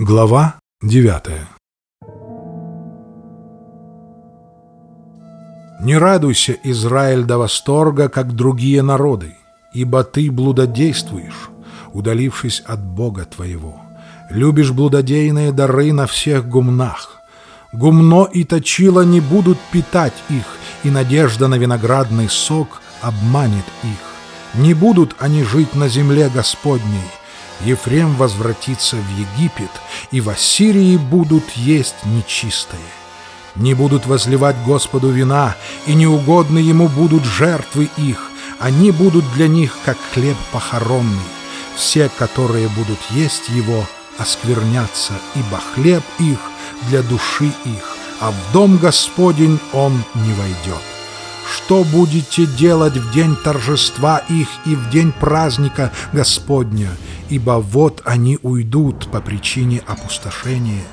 Глава 9 Не радуйся, Израиль, до восторга, как другие народы, ибо ты блудодействуешь, удалившись от Бога твоего. Любишь блудодейные дары на всех гумнах. Гумно и точило не будут питать их, и надежда на виноградный сок обманет их. Не будут они жить на земле Господней, Ефрем возвратится в Египет, и в Ассирии будут есть нечистое. Не будут возливать Господу вина, и неугодны ему будут жертвы их, они будут для них, как хлеб похоронный. Все, которые будут есть его, осквернятся, ибо хлеб их для души их, а в дом Господень он не войдет. Что будете делать в день торжества их и в день праздника Господня? ибо вот они уйдут по причине опустошения.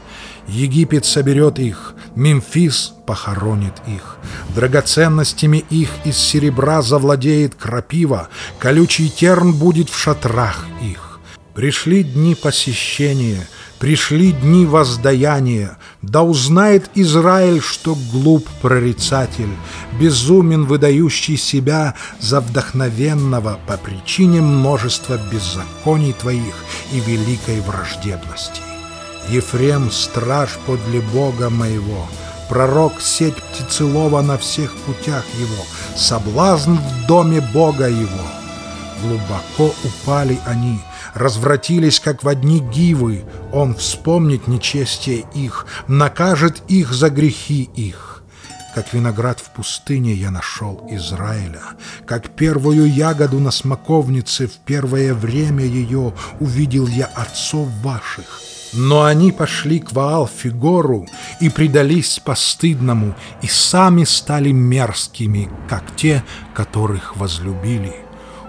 Египет соберет их, Мемфис похоронит их. Драгоценностями их из серебра завладеет крапива, колючий терн будет в шатрах их. Пришли дни посещения — Пришли дни воздаяния, да узнает Израиль, что глуп прорицатель, безумен, выдающий себя за вдохновенного по причине множества беззаконий твоих и великой враждебности. Ефрем — страж подле Бога моего, пророк — сеть птицелова на всех путях его, соблазн в доме Бога его. Глубоко упали они — развратились, как в одни гивы. Он вспомнит нечестие их, накажет их за грехи их. Как виноград в пустыне я нашел Израиля, как первую ягоду на смоковнице в первое время ее увидел я отцов ваших. Но они пошли к Ваал-Фигору и предались постыдному, и сами стали мерзкими, как те, которых возлюбили.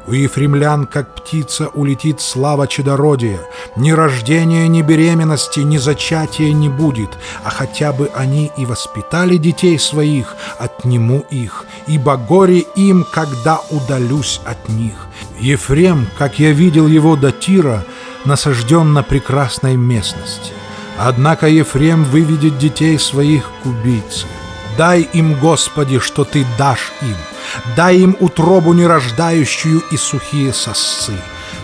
У ефремлян, как птица, улетит слава чадородия. Ни рождения, ни беременности, ни зачатия не будет, а хотя бы они и воспитали детей своих, отниму их, ибо горе им, когда удалюсь от них. Ефрем, как я видел его до Тира, насажден на прекрасной местности. Однако Ефрем выведет детей своих к убийце. Дай им, Господи, что Ты дашь им. Дай им утробу нерождающую и сухие сосцы.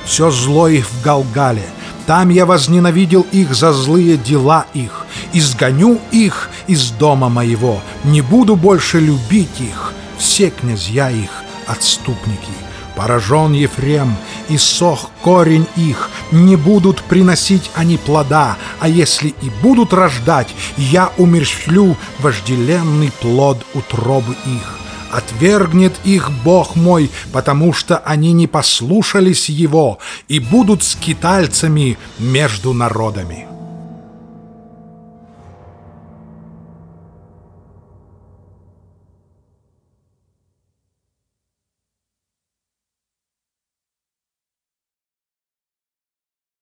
Все зло их в Галгале. Там я возненавидел их за злые дела их. Изгоню их из дома моего. Не буду больше любить их. Все князья их отступники. Поражен Ефрем, и сох корень их, не будут приносить они плода, а если и будут рождать, я умерщвлю вожделенный плод утробы их. Отвергнет их Бог мой, потому что они не послушались Его и будут скитальцами между народами».